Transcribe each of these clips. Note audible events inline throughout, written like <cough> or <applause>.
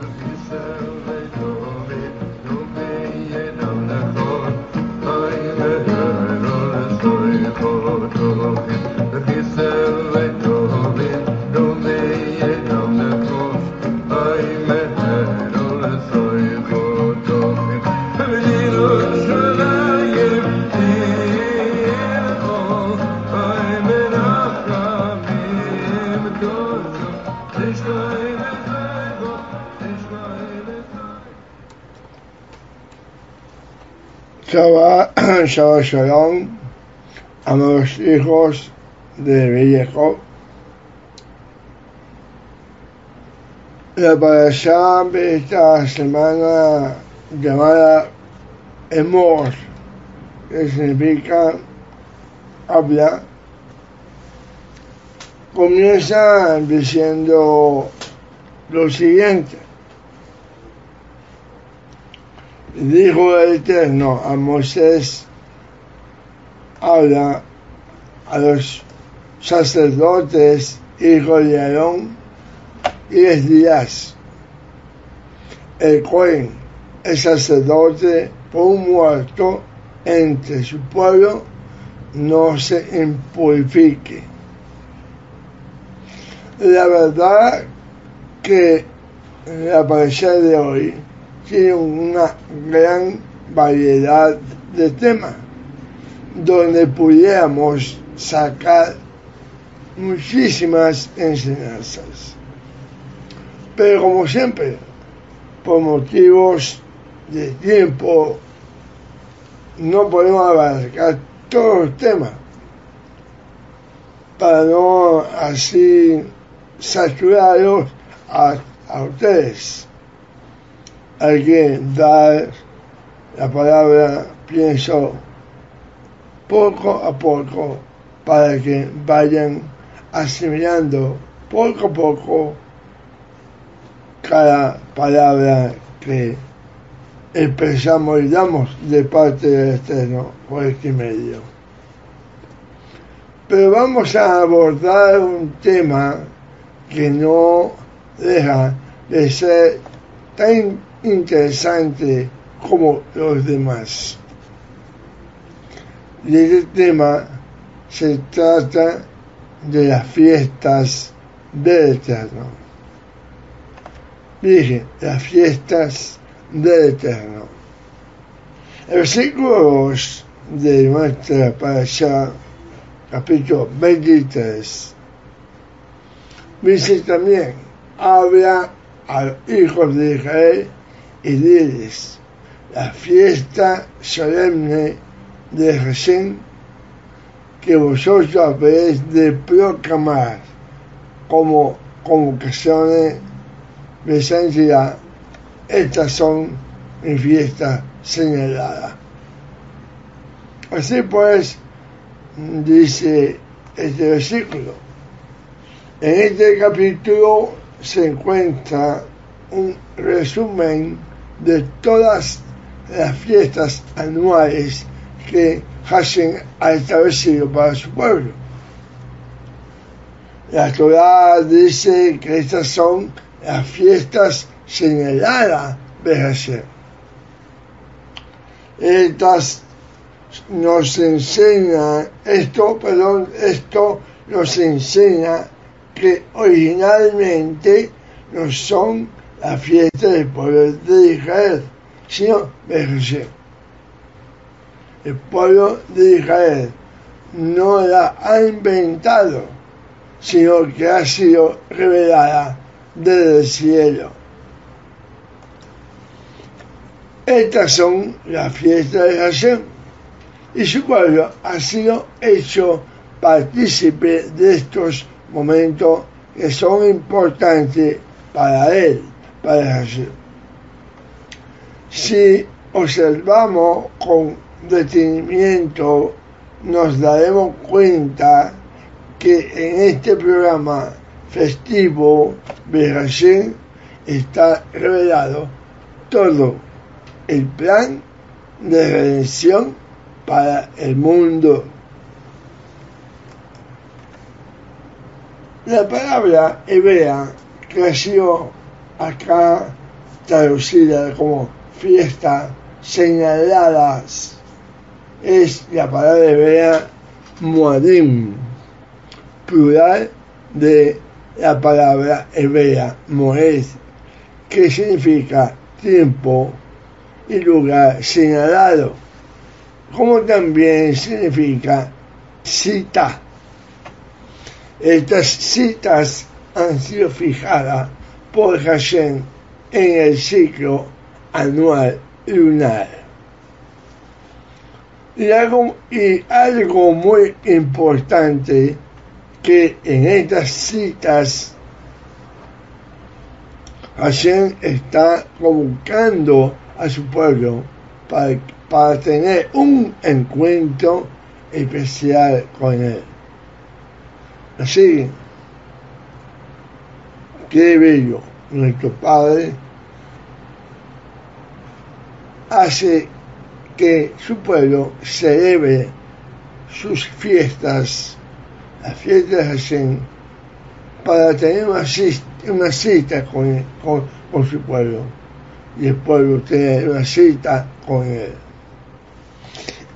Salvador. Shabbat <clears throat> Shalom, amados hijos de Villejo. La parasha de esta semana llamada Emor, que significa habla, comienza diciendo lo siguiente. Dijo el Eterno a Moisés, habla a los sacerdotes, hijos de Aarón, y les dirás, el Cohen, el sacerdote, por un muerto entre su pueblo, no se impurifique. La verdad que la aparición de hoy tiene una gran variedad de temas donde pudiéramos sacar muchísimas enseñanzas. Pero como siempre, por motivos de tiempo, no podemos abarcar todos los temas para no así saturarlos a, a ustedes. Hay que dar la palabra, pienso, poco a poco para que vayan asimilando poco a poco cada palabra que expresamos y damos de parte del Eterno por este medio. Pero vamos a abordar un tema que no deja de ser tan interesante como los demás. Y este tema se trata de las fiestas del Eterno. Dije, las fiestas del Eterno. El versículo de nuestra allá capítulo 23, dice también, habla a los hijos de Israel diles, la fiesta solemne de Hashem que vosotros habéis de proclamar como convocaciones de santidad. Estas son mis fiestas señaladas. Así pues, dice este versículo. En este capítulo se encuentra un resumen de todas las fiestas anuales que Hashem ha establecido para su pueblo. La Torah dice que estas son las fiestas señaladas de Hashem. Estas nos enseña, esto, perdón, esto nos enseña que originalmente no son las fiestas del pueblo de Israel, sino de Hashem el pueblo de Israel no la ha inventado, sino que ha sido revelada desde el cielo. Estas son las fiestas de Hashem y su pueblo ha sido hecho partícipe de estos momentos que son importantes para él, para Hashem. Si observamos con detenimiento nos daremos cuenta que en este programa festivo de está revelado todo el plan de redención para el mundo. La palabra hebrea creció acá traducida como fiesta señaladas, es la palabra hebrea Moadim, plural de la palabra hebrea Moed, que significa tiempo y lugar señalado, como también significa cita. Estas citas han sido fijadas por Hashem en el ciclo anual lunar. Y algo, y algo muy importante que en estas citas Hashem está convocando a su pueblo para, para tener un encuentro especial con él. Así, qué bello, nuestro Padre hace que su pueblo celebre sus fiestas, las fiestas Hashem, para tener una cita, una cita con, con, con, su pueblo y el pueblo tiene una cita con él.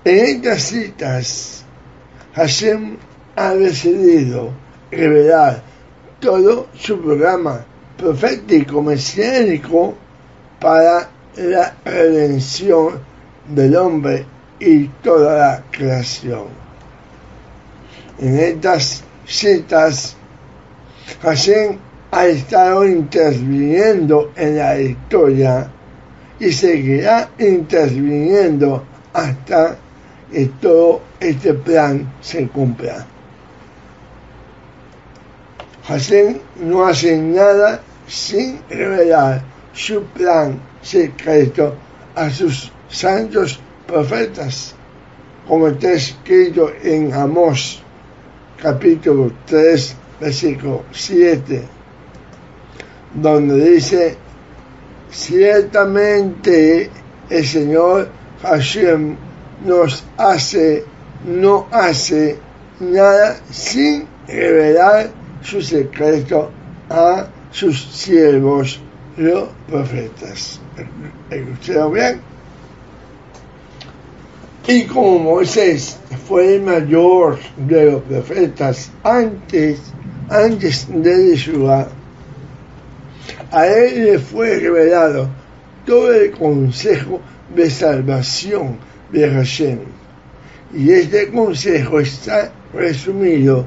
En estas citas, Hashem ha decidido revelar todo su programa profético mesiánico para la redención del hombre y toda la creación. En estas citas, Hashem ha estado interviniendo en la historia y seguirá interviniendo hasta que todo este plan se cumpla. Hashem no hace nada sin revelar su plan secreto a sus santos profetas, como está escrito en Amós capítulo 3, versículo 7, donde dice, ciertamente el Señor Hashem nos hace, no hace nada sin revelar su secreto a sus siervos, los profetas. ¿Escucharon bien? Y como Moisés fue el mayor de los profetas antes, antes de Yeshua, a él le fue revelado todo el consejo de salvación de Hashem. Y este consejo está resumido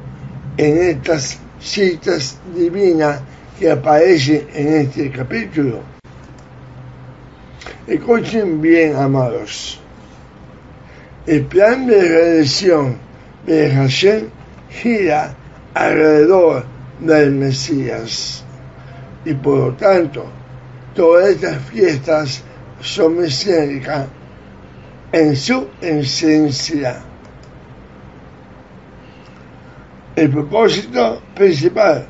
en estas citas divinas que aparecen en este capítulo. Escuchen bien, amados. El plan de redención de Hashem gira alrededor del Mesías. Y por lo tanto, todas estas fiestas son mesiánicas en su esencia. El propósito principal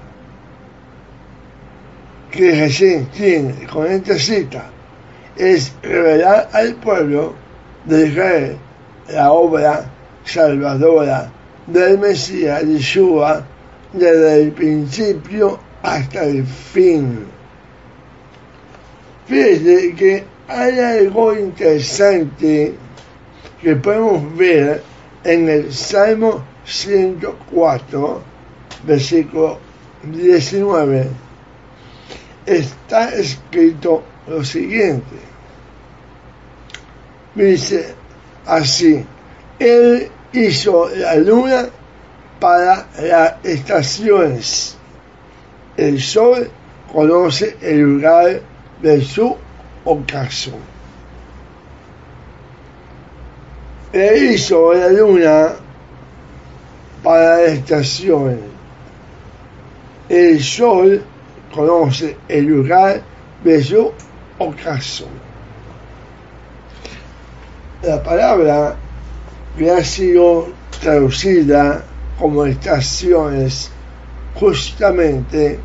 que Jesús tiene con esta cita es revelar al pueblo de Israel la obra salvadora del Mesías Yeshua desde el principio hasta el fin. Fíjese que hay algo interesante que podemos ver en el Salmo 104, versículo 19. Está escrito lo siguiente. Dice así, Él hizo la luna para las estaciones. El sol conoce el lugar de su ocaso. Él hizo la luna para estaciones. El sol conoce el lugar de su ocaso. La palabra que ha sido traducida como estaciones justamente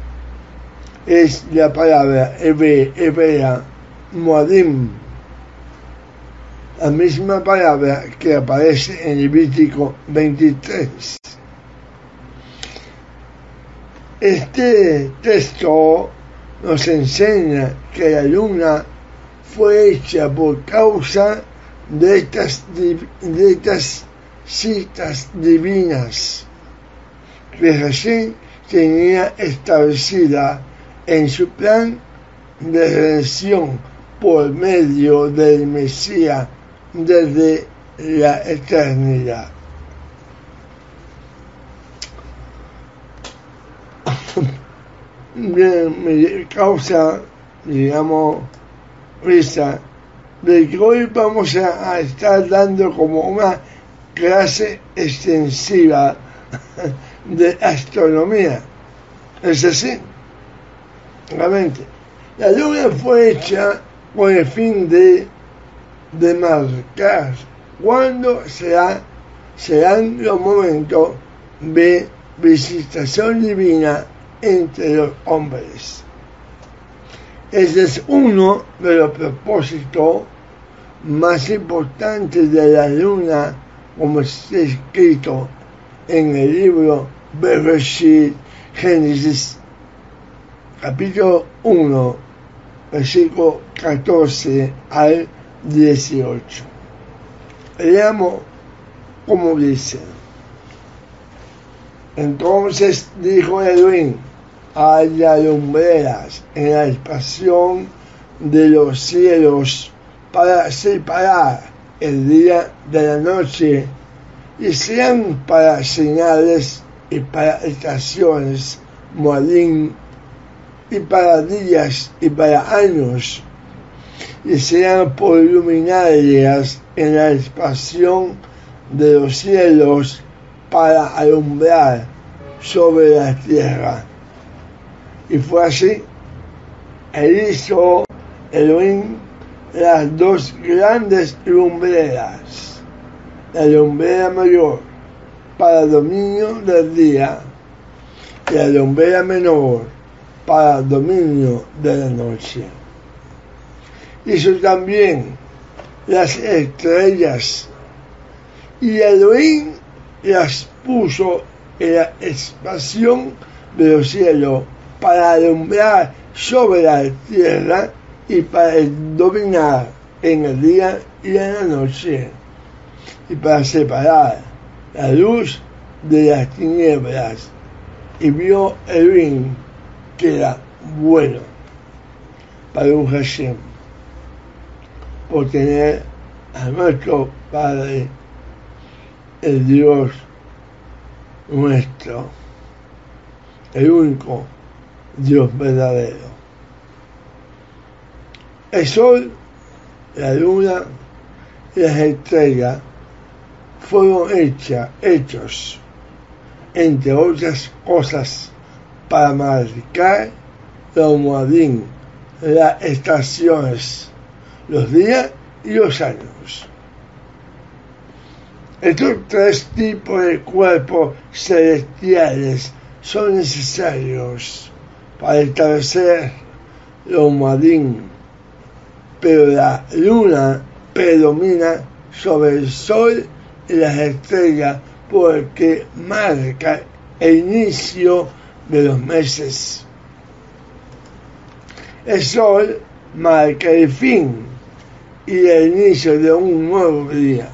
es la palabra hebrea Moadim, la misma palabra que aparece en Levítico 23. Este texto nos enseña que la luna fue hecha por causa de estas, citas divinas que Hashem tenía establecida en su plan de redención por medio del Mesías desde la eternidad. <laughs> me causa, digamos, risa de que hoy vamos a, estar dando como una clase extensiva <laughs> de astronomía. Es así, realmente. La luna fue hecha con el fin de, de marcar cuándo será, serán los momentos de visitación divina entre los hombres. Ese es uno de los propósitos más importantes de la luna, como está escrito en el libro Bereshit, Génesis, capítulo 1, versículo 14 al 18. Leamos como dice. Entonces dijo Edwin, haya lumbreras en la expansión de los cielos para separar el día de la noche y sean para señales y para estaciones, moadín y para días y para años y sean por luminarias en la expansión de los cielos para alumbrar sobre la tierra. Y fue así. Él hizo Elohim las dos grandes lumbreras. La lumbrera mayor para dominio del día y la lumbrera menor para dominio de la noche. Hizo también las estrellas. Y Elohim las puso en la expansión de los cielos para alumbrar sobre la tierra y para dominar en el día y en la noche. Y para separar la luz de las tinieblas. Y vio el que era bueno. Para un Hashem por tener a nuestro Padre el Dios nuestro, el único Dios verdadero. El sol, la luna y las estrellas fueron hechas, hechos, entre otras cosas, para marcar los moadín, las estaciones, los días y los años. Estos tres tipos de cuerpos celestiales son necesarios para establecer los madín, pero la luna predomina sobre el sol y las estrellas porque marca el inicio de los meses. El sol marca el fin y el inicio de un nuevo día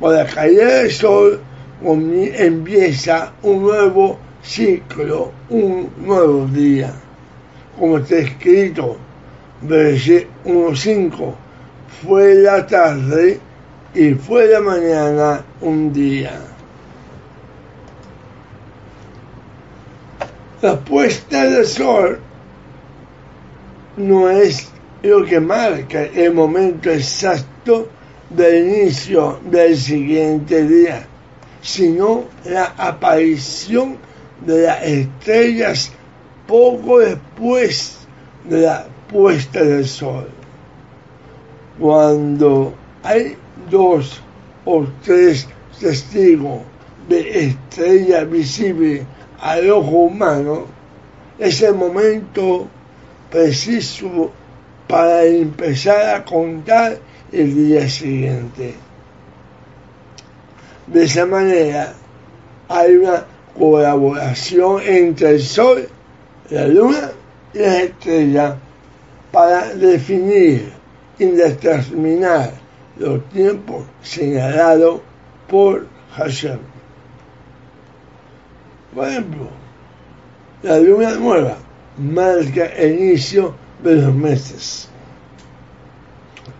con la caída del sol empieza un nuevo ciclo, un nuevo día. Como está escrito, versículo 1.5, fue la tarde y fue la mañana un día. La puesta del sol no es lo que marca el momento exacto del inicio del siguiente día, sino la aparición de las estrellas poco después de la puesta del sol. Cuando hay dos o tres testigos de estrella visible al ojo humano, es el momento preciso para empezar a contar el día siguiente. De esa manera hay una colaboración entre el Sol, la Luna la estrella para definir y determinar los tiempos señalados por Hashem. Por ejemplo, la luna nueva marca el inicio de los meses.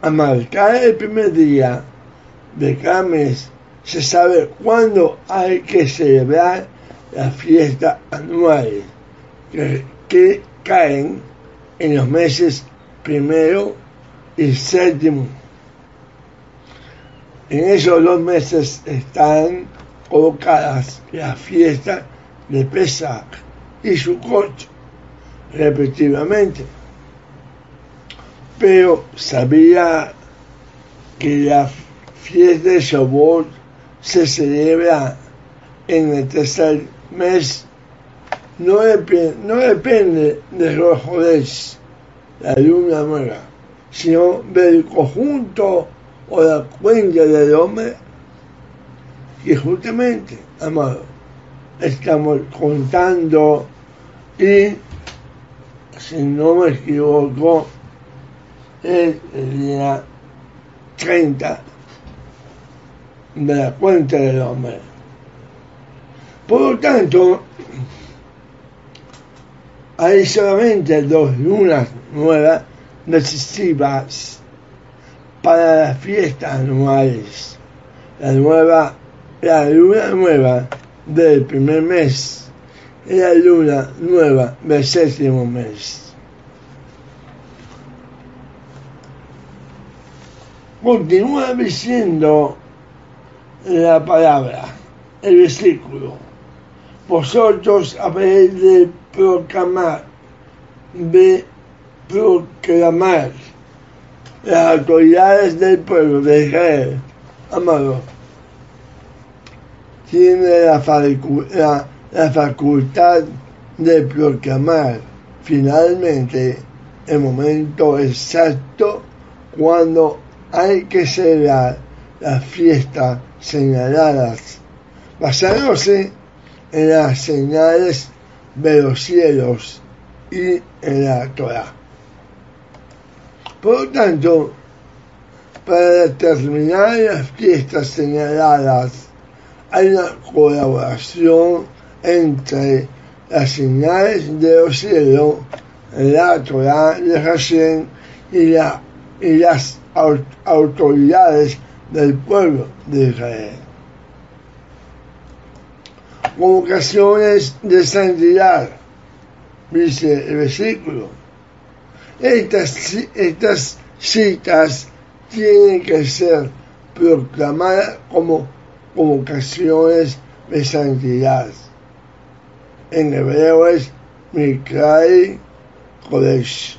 A marcar el primer día de cada mes, se sabe cuándo hay que celebrar las fiestas anuales que, caen en los meses primero y séptimo. En esos dos meses están colocadas las fiestas de Pesach y Sukkot, respectivamente. Pero sabía que la fiesta de Shavuot se celebra en el tercer mes, no, depende, no depende de la luna nueva, sino del conjunto o la cuenta del hombre. Que justamente, amado, estamos contando y, si no me equivoco, es día 30 de la cuenta del hombre. Por lo tanto, hay solamente dos lunas nuevas decisivas para las fiestas anuales. La nueva, la luna nueva del primer mes y la luna nueva del séptimo mes. Continúa diciendo la palabra, el versículo. Vosotros habéis de proclamar, de proclamar las autoridades del pueblo de Israel, amado, tiene la, la, la facultad de proclamar finalmente el momento exacto cuando hay que celebrar las fiestas señaladas, basándose en las señales de los cielos y en la Torah. Por lo tanto, para determinar las fiestas señaladas, hay una colaboración entre las señales de los cielos, la Torah de Hashem y, la, y las autoridades del pueblo de Israel. Convocaciones de santidad, dice el versículo. Estas, estas citas tienen que ser proclamadas como convocaciones de santidad. En hebreo es Mikrai Kodesh.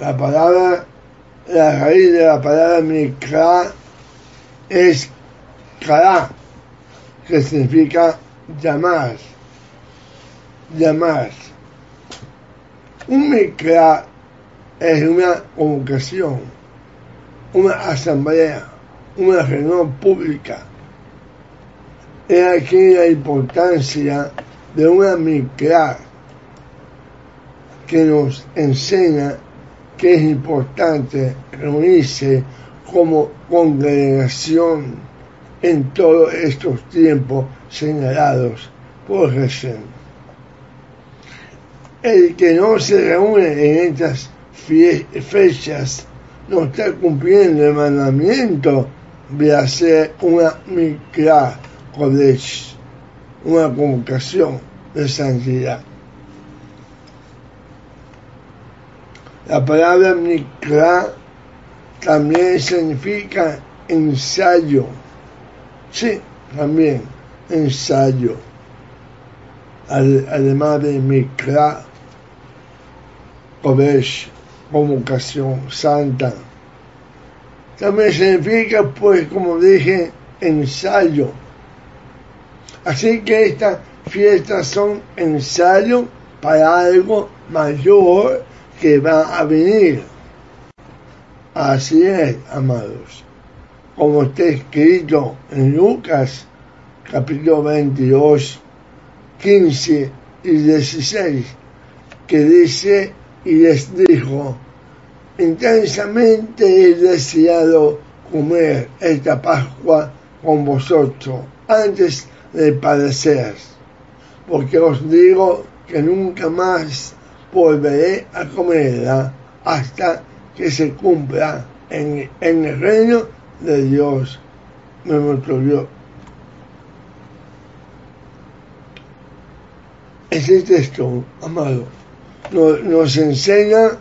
La palabra la raíz de la palabra mikra es kara, que significa llamar, llamar. Un mikra es una convocación, una asamblea, una reunión pública. Es aquí la importancia de una mikra que nos enseña que es importante reunirse como congregación en todos estos tiempos señalados por Jesús. El que no se reúne en estas fechas no está cumpliendo el mandamiento de hacer una mikra kodesh, una convocación de santidad. La palabra mikra también significa ensayo. Sí, también ensayo. Además de mikra, kodesh, convocación santa. También significa, pues, como dije, ensayo. Así que estas fiestas son ensayo para algo mayor que va a venir. Así es, amados. Como está escrito en Lucas capítulo 22, 15 y 16. que dice y les dijo, intensamente he deseado comer esta Pascua con vosotros antes de padecer, porque os digo que nunca más volveré a comerla hasta que se cumpla en, el reino de Dios. Me mostró Ese texto, amado, nos, enseña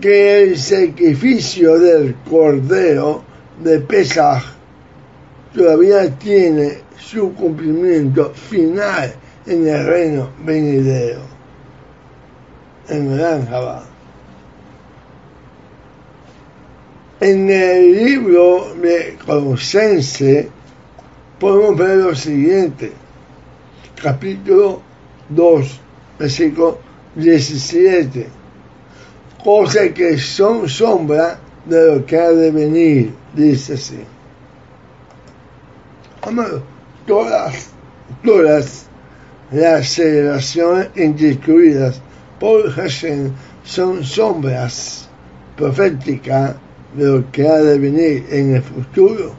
que el sacrificio del Cordero de Pesaj todavía tiene su cumplimiento final en el reino venidero, en el Ánjaba. En el libro de Colosense podemos ver lo siguiente, capítulo 2, versículo 17, cosas que son sombra de lo que ha de venir, dice así. Amado, todas, todas las celebraciones instituidas por son sombras proféticas de lo que ha de venir en el futuro.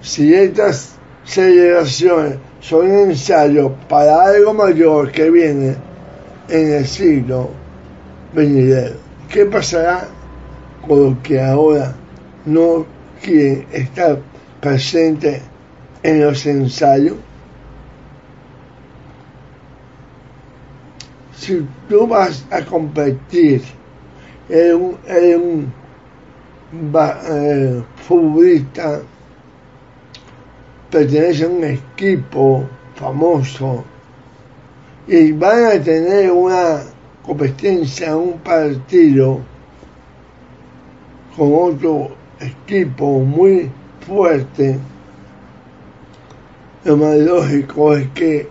Si estas celebraciones son ensayos para algo mayor que viene en el siglo venidero, ¿qué pasará con lo que ahora no quieren estar presentes en los ensayos? Si tú vas a competir es un, un eh, futbolista, pertenece a un equipo famoso y van a tener una competencia, un partido con otro equipo muy fuerte, lo más lógico es que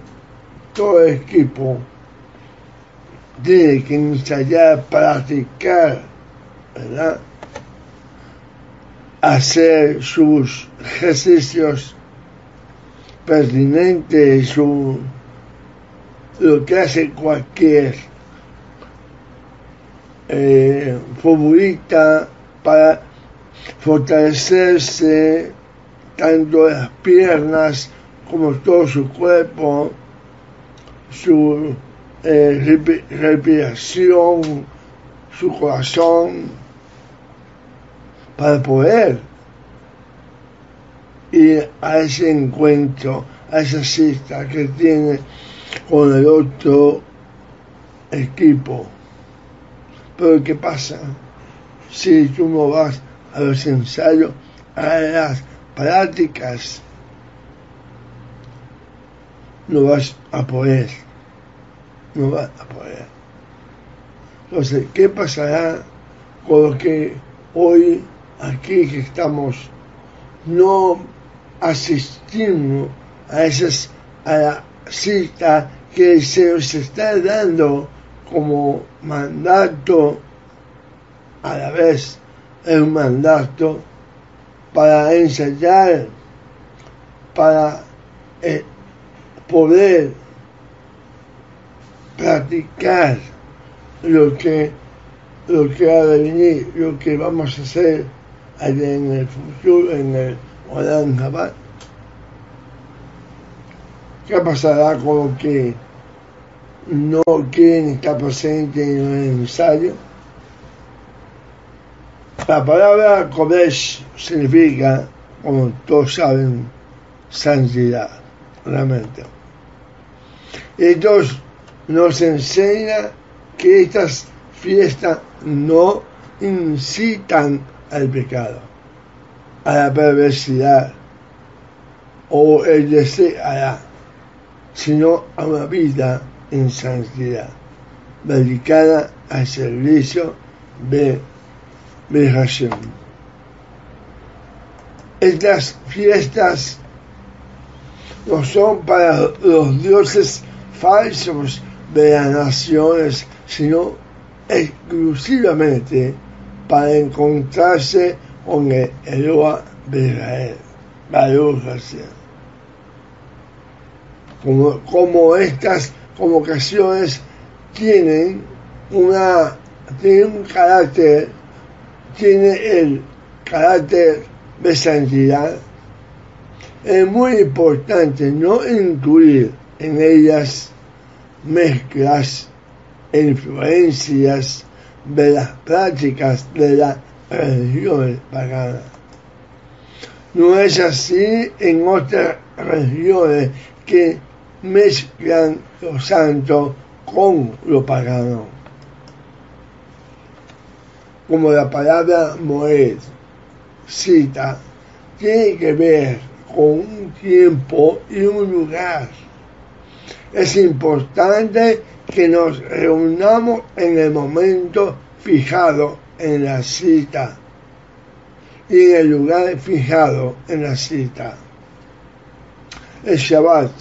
todo equipo tiene que ensayar, practicar, ¿verdad? Hacer sus ejercicios pertinentes, su, lo que hace cualquier eh, para fortalecerse tanto las piernas como todo su cuerpo, su eh, respiración, su corazón, para poder ir a ese encuentro, a esa cita que tiene con el otro equipo. Pero ¿qué pasa? Si tú no vas a los ensayos, a las prácticas, no vas a poder no va a poder. Entonces, ¿qué pasará con lo que hoy aquí que estamos no asistimos a esas a la cita que se nos está dando como mandato a la vez un mandato para ensayar para eh, poder practicar lo que, lo que ha de venir, lo que vamos a hacer en el futuro, en el Jabal. ¿Qué pasará con lo que no quieren estar presentes en el ensayo? La palabra Kodesh significa, como todos saben, santidad, realmente. Entonces, nos enseña que estas fiestas no incitan al pecado, a la perversidad o el deseo, sino a una vida en santidad, dedicada al servicio de, de Estas fiestas no son para los dioses falsos de las naciones, sino exclusivamente para encontrarse con el Eloa de Israel. como, como estas convocaciones tienen una tienen un carácter tiene el carácter de santidad es muy importante no incluir en ellas mezclas e influencias de las prácticas de la religión pagana. No es así en otras religiones que mezclan lo santo con lo pagano. Como la palabra Moed cita, tiene que ver con un tiempo y un lugar. Es importante que nos reunamos en el momento fijado en la cita y en el lugar fijado en la cita. El Shabbat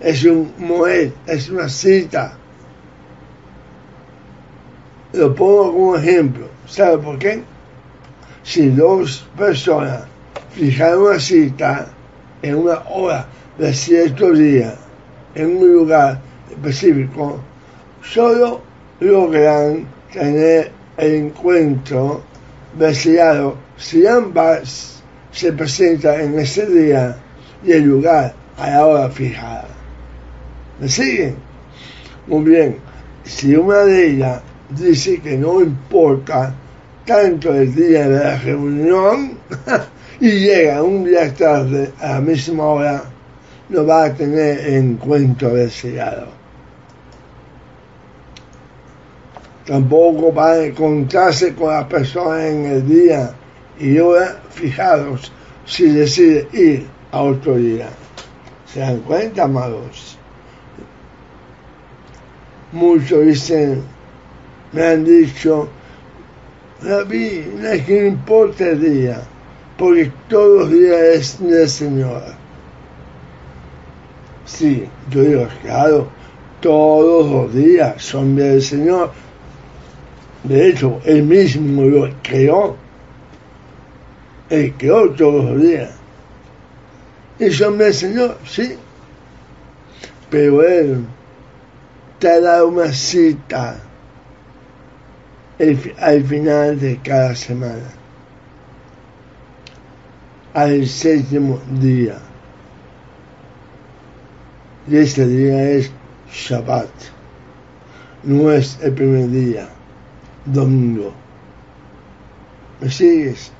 es un moed, es una cita. Lo pongo como ejemplo. ¿Sabe por qué? Si dos personas fijaron una cita en una hora de cierto día, en un lugar específico, solo logran tener el encuentro deseado si ambas se presentan en ese día y el lugar a la hora fijada. ¿Me siguen? Muy bien, si una de ellas dice que no importa tanto el día de la reunión <laughs> y llega un día tarde a la misma hora, no va a tener encuentro deseado. tampoco va a encontrarse con la persona en el día y ahora fijaros si decide ir a otro día. ¿Se dan cuenta, amados? Muchos dicen, me han dicho, David, no es que no importa el día, porque todos los días es del Señor. Sí, yo digo, claro, todos los días son del Señor, de hecho, él mismo lo creó. Él creó todos los días. Eso me enseñó, sí. Pero él te da una cita al final de cada semana. Al séptimo día. Y ese día es Shabbat. No es el primer día domingo. ¿Me sigues?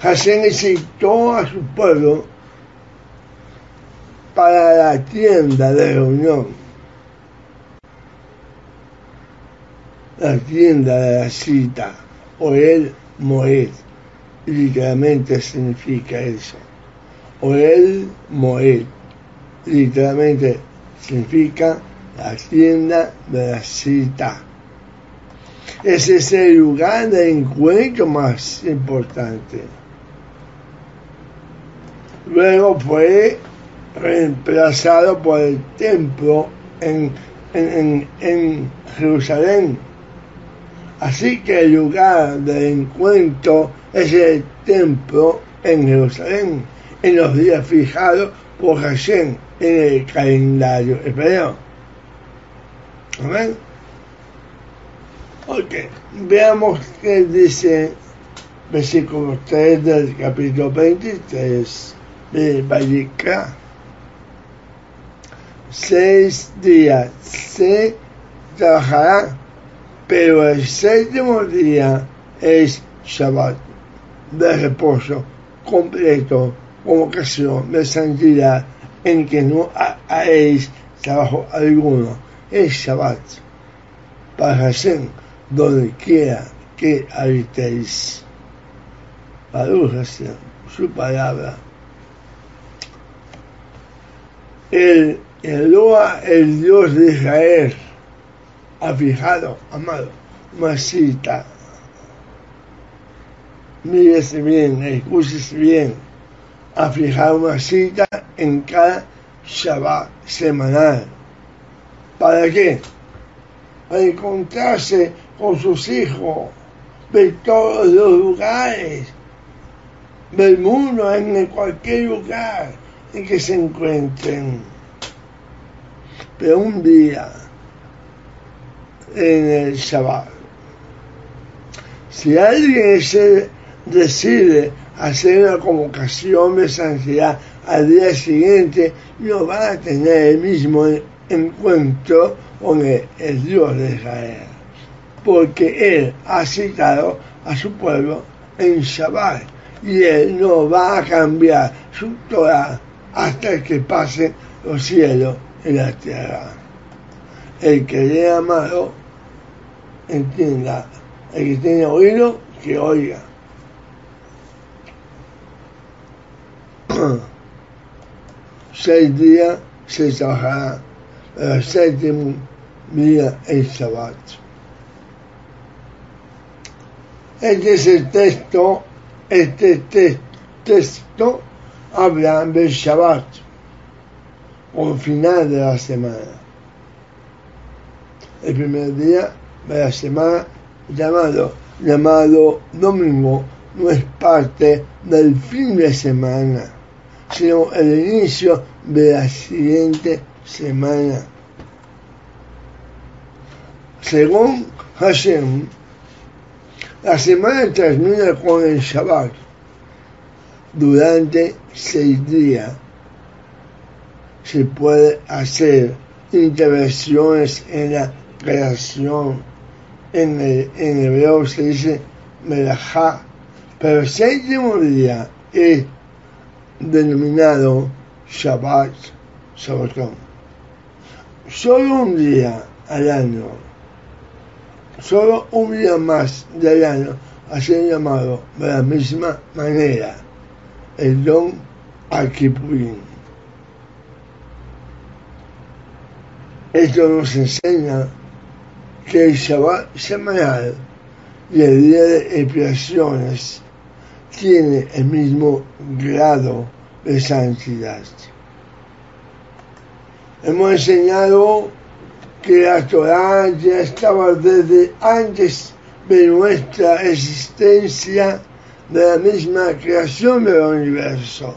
Hashem necesitó a su pueblo para la tienda de reunión. La tienda de la cita, o el Moed, literalmente significa eso. O el Moed, literalmente significa la tienda de la cita. Ese es el lugar de encuentro más importante. Luego fue reemplazado por el templo en, en, Jerusalén. Así que el lugar de encuentro es el templo en Jerusalén, en los días fijados por Hashem en el calendario hebreo. Amén. Ok, veamos qué dice versículo 3 del capítulo 23 de Vallica. Seis días se trabajará, pero el séptimo día es Shabbat, de reposo completo, como ocasión de santidad en que no haréis trabajo alguno. Es Shabbat para Hashem donde quiera que habitéis. Baruch su palabra. El Eloa, el Dios de Israel, ha fijado, amado, una cita. Mírese bien, escúchese bien. Ha fijado una cita en cada Shabbat semanal. ¿Para qué? Para encontrarse con sus hijos de todos los lugares del mundo, en cualquier lugar en que se encuentren. pero un día en el Shabbat. Si alguien se decide hacer una convocación de santidad al día siguiente, no va a tener el mismo encuentro con el, Dios de Israel, porque Él ha citado a su pueblo en Shabbat y Él no va a cambiar su Torah hasta que pase los cielos y la tierra. El que le ha amado, entienda. El que tiene oído, que oiga. <clears throat> Seis días se trabajará, el séptimo día el Shabbat. Este es el texto, este texto habla del Shabbat, o final de la semana. El primer día de la semana llamado, llamado domingo no es parte del fin de semana, sino el inicio de la siguiente semana. Según Hashem, la semana termina con el Shabbat durante seis días. Se puede hacer intervenciones en la creación en, el, en hebreo se dice melajá, pero el séptimo día es denominado Shabbat, Shabbatón. Solo un día al año, solo un día más del año, sido llamado de la misma manera el don Akipurim. Esto nos enseña que el Shabbat semanal y el día de expiaciones tiene el mismo grado de santidad. Hemos enseñado que la Torah ya estaba desde antes de nuestra existencia de la misma creación del universo.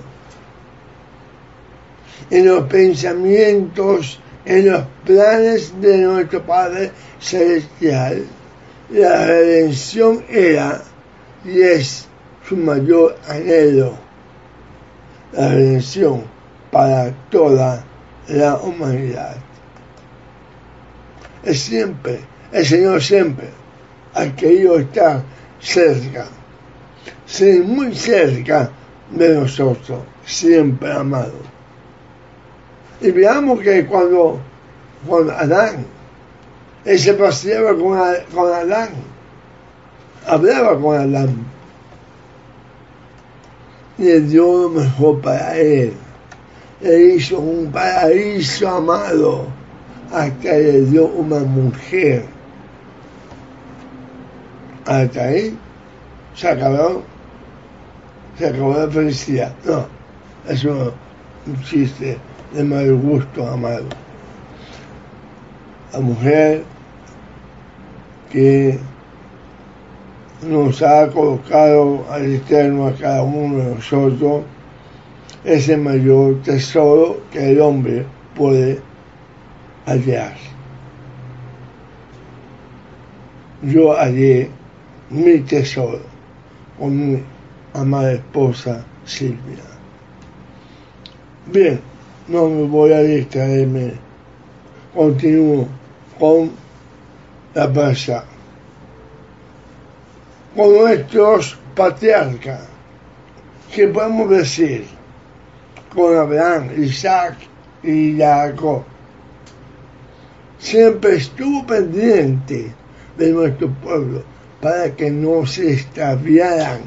En los pensamientos en los planes de nuestro Padre Celestial, la redención era y es su mayor anhelo, la redención para toda la humanidad. Es siempre, el Señor siempre ha querido estar cerca, ser muy cerca de nosotros, siempre amado. Y veamos que cuando, cuando Adán, él se paseaba con, con Adán, hablaba con Adán, le dio lo mejor para él. Le hizo un paraíso amado hasta le dio una mujer. Hasta ahí se acabó, se acabó la felicidad. No, es un chiste de mal gusto, amado. La mujer que nos ha colocado al Eterno a cada uno de nosotros es el mayor tesoro que el hombre puede hallar. Yo hallé mi tesoro con mi amada esposa Silvia. Bien, no me voy a distraerme. Continúo con la pasa. Con nuestros patriarcas, ¿qué podemos decir? Con Abraham, Isaac y Jacob. Siempre estuvo pendiente de nuestro pueblo para que no se extraviaran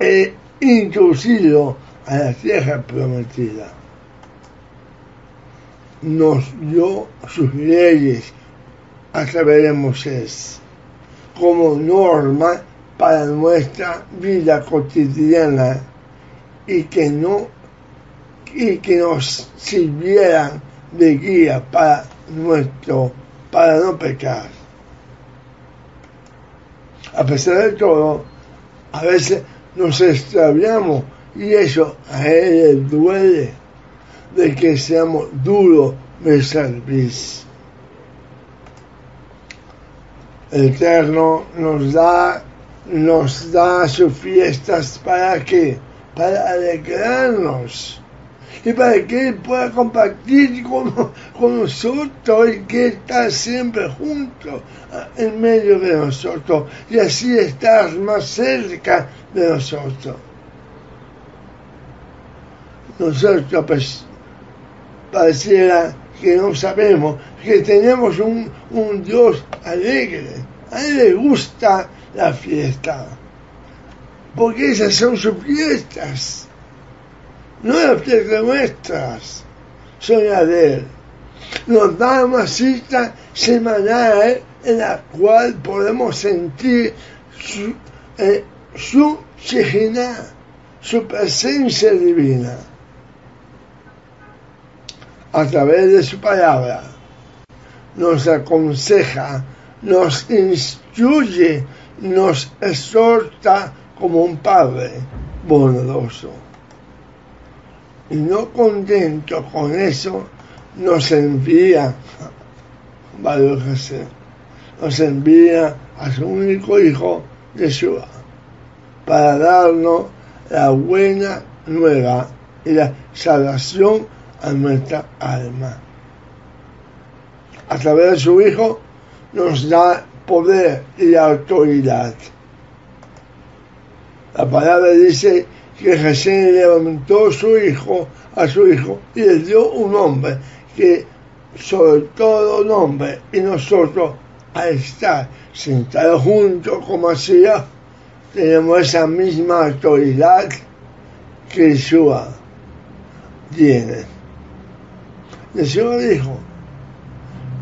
e introducido a la tierra prometida nos dio sus leyes a través de Moisés como norma para nuestra vida cotidiana y que nos sirvieran de guía para nuestro para no pecar. A pesar de todo, a veces nos extraviamos y eso a él le duele de que seamos duros me servís. El Eterno nos da, nos da sus fiestas para qué? Para alegrarnos y para que Él pueda compartir con, con nosotros y que está siempre junto ah, en medio de nosotros y así estar más cerca de nosotros. Nosotros pues, pareciera que no sabemos que tenemos un, un Dios alegre. A Él le gusta la fiesta, porque esas son sus fiestas no las fiestas nuestras, son las de Él. Nos da una cita semanal en la cual podemos sentir su, eh, su su presencia divina, a través de su palabra. Nos aconseja, nos instruye, nos exhorta como un padre bondadoso. Y no contento con eso, nos envía, nos envía a su único hijo, Yeshua, para darnos la buena nueva y la salvación a nuestra alma. A través de su Hijo nos da poder y autoridad. La palabra dice que Jesús levantó su hijo, a su hijo, y le dio un nombre que sobre todo nombre, y nosotros al estar sentados juntos como hacía, tenemos esa misma autoridad que Jesús tiene. Jesús dijo,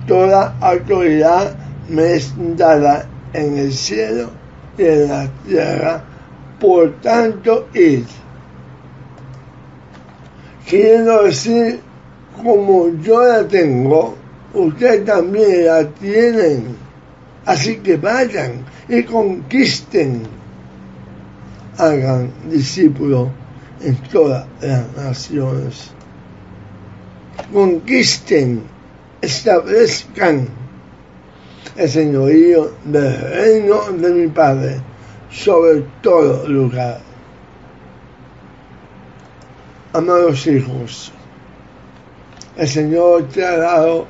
toda autoridad me es dada en el cielo y en la tierra por tanto es. Quiero decir, como yo la tengo, ustedes también la tienen. Así que vayan y conquisten. Hagan discípulos en todas las naciones. Conquisten, establezcan el señorío del reino de mi Padre sobre todo lugar. Amados hijos, el Señor te ha dado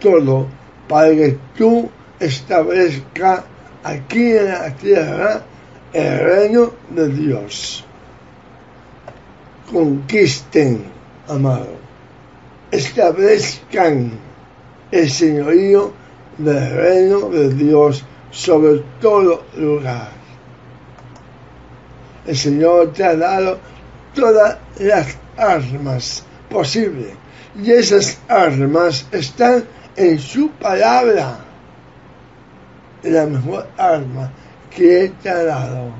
todo para que tú establezca aquí en la tierra el reino de Dios. Conquisten, amado, establezcan el señorío del reino de Dios sobre todo lugar el Señor te ha dado todas las armas posibles y esas armas están en su palabra. La mejor arma que te ha dado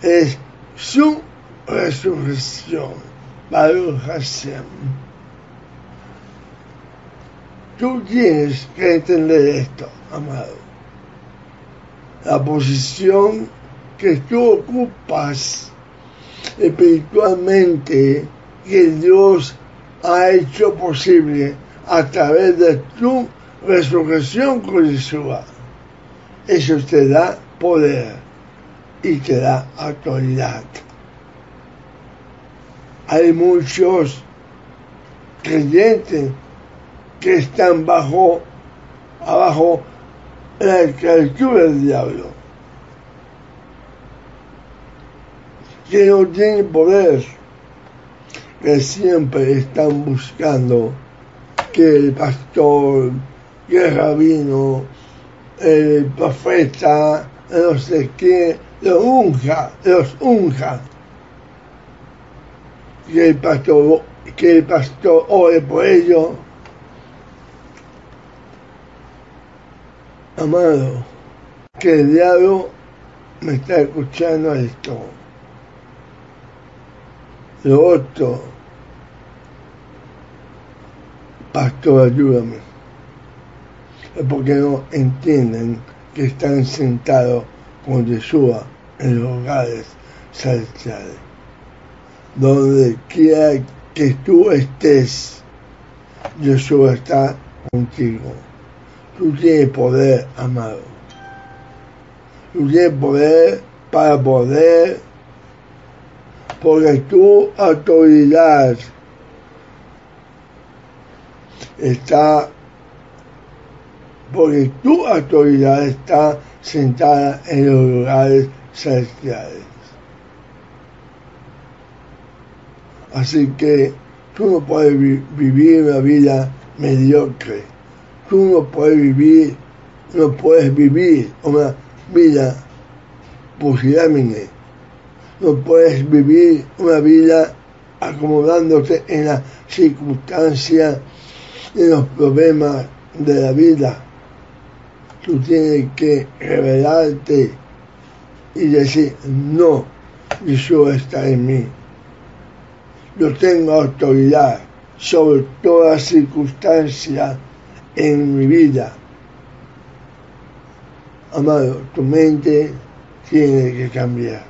es su resurrección. Baruch Hashem. Tú tienes que entender esto, amado. La posición que tú ocupas espiritualmente que Dios ha hecho posible a través de tu resurrección con Yeshua. Eso te da poder y te da autoridad. Hay muchos creyentes que están bajo, abajo la escritura del diablo que no tienen poder, que siempre están buscando que el pastor, que el rabino, el profeta, no sé qué, los unja, los unja. Que el pastor, que el pastor ore por ello. Amado, que el diablo me está escuchando esto. Lo otro, pastor, ayúdame. Es porque no entienden que están sentados con Yeshua en los hogares celestiales. Donde quiera que tú estés, Jesús está contigo. Tú tienes poder, amado. Tú tienes poder para poder, porque tu autoridad está, porque tu autoridad está sentada en los lugares celestiales. Así que tú no puedes vivir una vida mediocre. Tú no puedes vivir, no puedes vivir una vida pusilánime. No puedes vivir una vida acomodándote en las circunstancias, en los problemas de la vida. Tú tienes que revelarte y decir, no, Jesús está en mí. Yo tengo autoridad sobre toda circunstancia en mi vida. Amado, tu mente tiene que cambiar.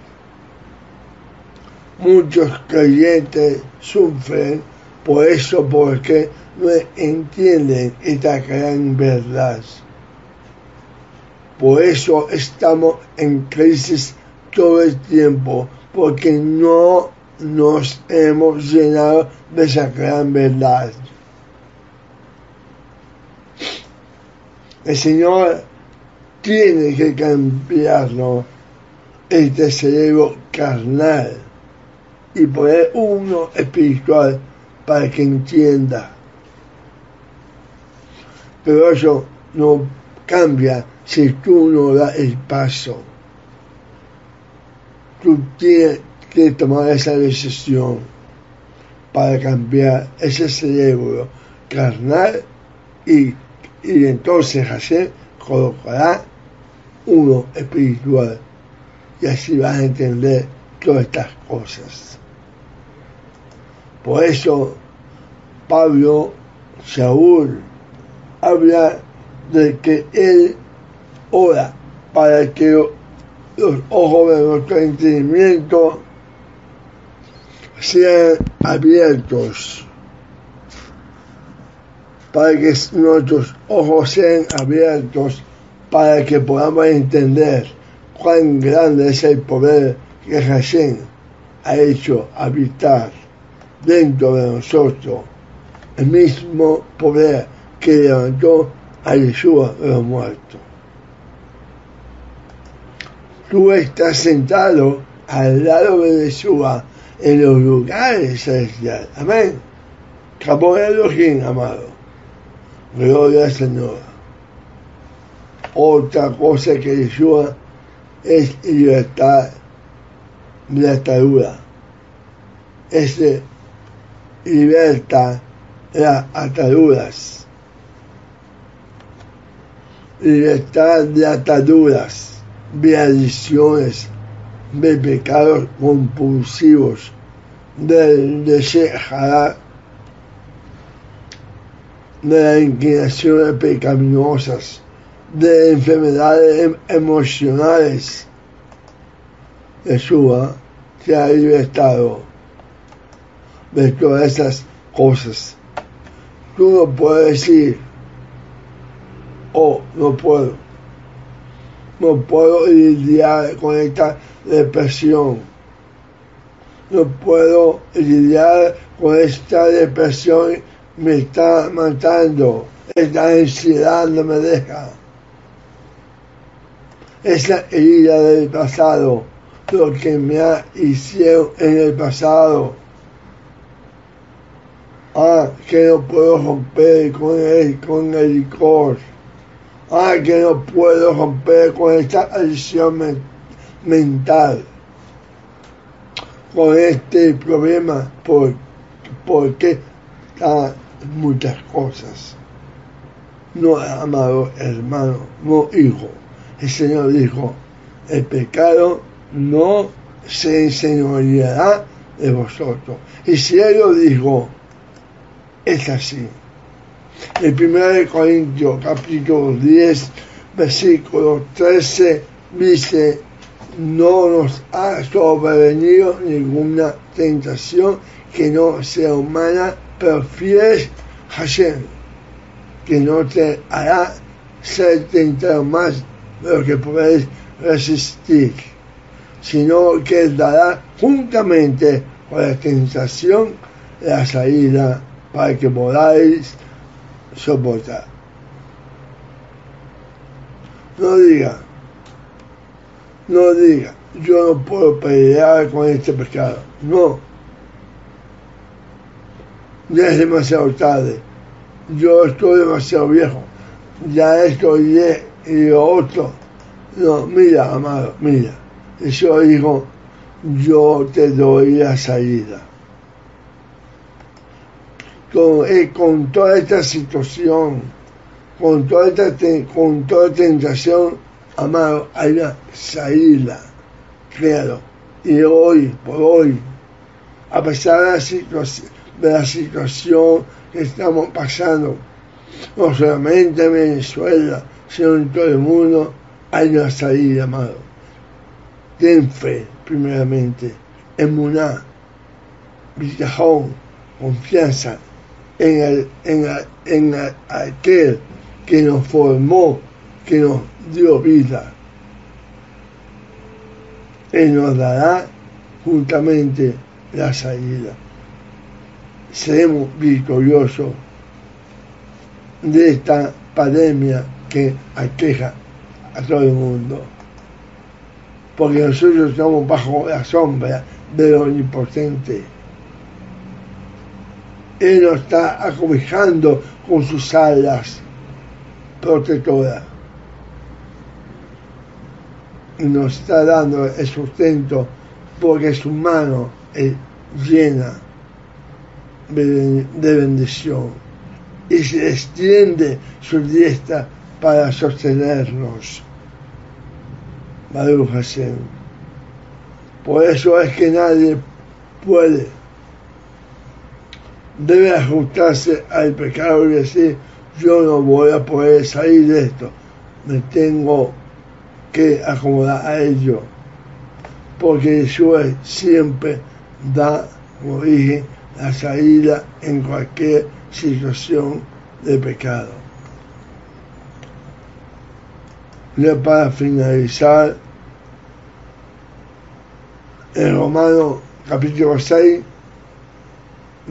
Muchos creyentes sufren por eso porque no entienden esta gran verdad. Por eso estamos en crisis todo el tiempo, porque no nos hemos llenado de esa gran verdad. El Señor tiene que cambiarlo este cerebro carnal y poner uno espiritual para que entienda. Pero eso no cambia si tú no das el paso. Tú tienes que tomar esa decisión para cambiar ese cerebro carnal y, y entonces Hashem colocará uno espiritual y así vas a entender todas estas cosas. Por eso Pablo, Saúl, habla de que él ora para que los ojos de nuestro entendimiento sean abiertos, para que nuestros ojos sean abiertos, para que podamos entender cuán grande es el poder que Hashem ha hecho habitar dentro de nosotros, el mismo poder que levantó a Yeshua de los muertos. Tú estás sentado al lado de Yeshua en los lugares celestiales. Amén. Capón Elohim, amado. Gloria al Señor. Otra cosa que Yeshua es libertad de la atadura. Es libertad las ataduras. Libertad de ataduras, de adicciones, de pecados compulsivos, del de las inclinaciones pecaminosas, de enfermedades em-, emocionales. Jesús se ha libertado de todas esas cosas. Tú no puedes decir, oh, no puedo. No puedo lidiar con esta depresión. No puedo lidiar con esta depresión. Me está matando. Esta ansiedad no me deja esa herida del pasado, lo que me ha hicieron en el pasado. Ah, que no puedo romper con el, con el licor. Ah, que no puedo romper con esta adicción mental. Con este problema, por, porque están muchas cosas. No, amado hermano, no hijo el Señor dijo, el pecado no se enseñoreará de vosotros. Y si Él lo dijo, es así. El 1 Corintios capítulo 10, versículo 13 dice, no nos ha sobrevenido ninguna tentación que no sea humana, fiel Hashem, que no te hará ser tentado más de lo que puedes resistir, sino que dará juntamente con la tentación la salida para que podáis soportar. No diga, no diga, yo no puedo pelear con este pecado. No. Ya es demasiado tarde. Yo estoy demasiado viejo. Ya estoy y lo otro. No, mira, amado, mira. Yo digo, yo te doy la salida. Con, eh, con toda esta situación, con toda esta con toda tentación, amado, hay una salida, claro. Y hoy, por hoy, a pesar de la situación, de la situación que estamos pasando, no solamente en Venezuela, sino en todo el mundo, hay una salida, amado. Ten fe, primeramente, emuná, bitajón, confianza en, el, en, en aquel que nos formó, que nos dio vida. Él nos dará juntamente la salida. Seremos victoriosos de esta pandemia que aqueja a todo el mundo. Porque nosotros estamos bajo la sombra de lo omnipotente. Él nos está acobijando con sus alas protectoras. Y nos está dando el sustento porque su mano es llena de bendición y se extiende su diestra para sostenernos. Baruch Hashem. Por eso es que nadie puede, debe ajustarse al pecado y decir, yo no voy a poder salir de esto, me tengo que acomodar a ello, porque Jesús siempre da, como dije, la salida en cualquier situación de pecado. Ya para finalizar, en Romano capítulo 6,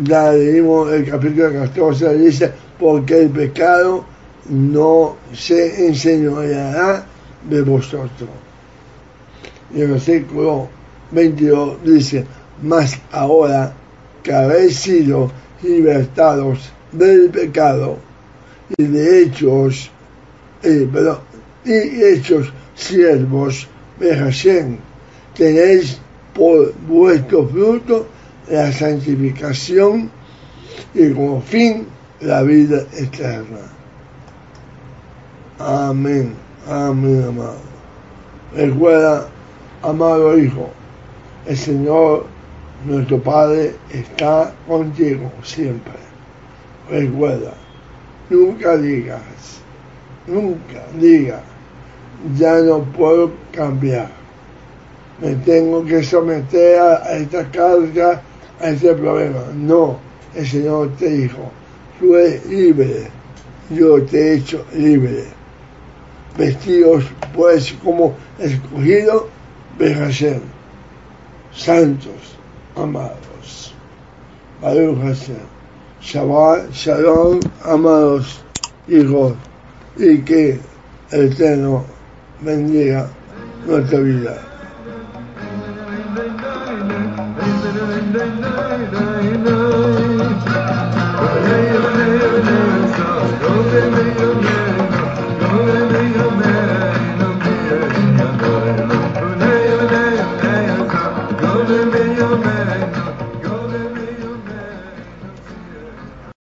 ya leímos el capítulo 14, dice, porque el pecado no se enseñoreará de vosotros. Y el versículo 22 dice, mas ahora que habéis sido libertados del pecado y de hechos, eh, y hechos siervos de Hashem, tenéis por vuestro fruto la santificación y como fin la vida eterna. Amén, amén, amado. Recuerda, amado Hijo, el Señor, nuestro Padre, está contigo siempre. Recuerda, nunca digas, nunca digas, ya no puedo cambiar. Me tengo que someter a esta carga, a este problema. No, el Señor te dijo, tú eres libre, yo te he hecho libre. Vestidos pues como escogido de santos, amados. Baruch Hashem. Shalom, amados hijos, y que el Eterno bendiga nuestra vida.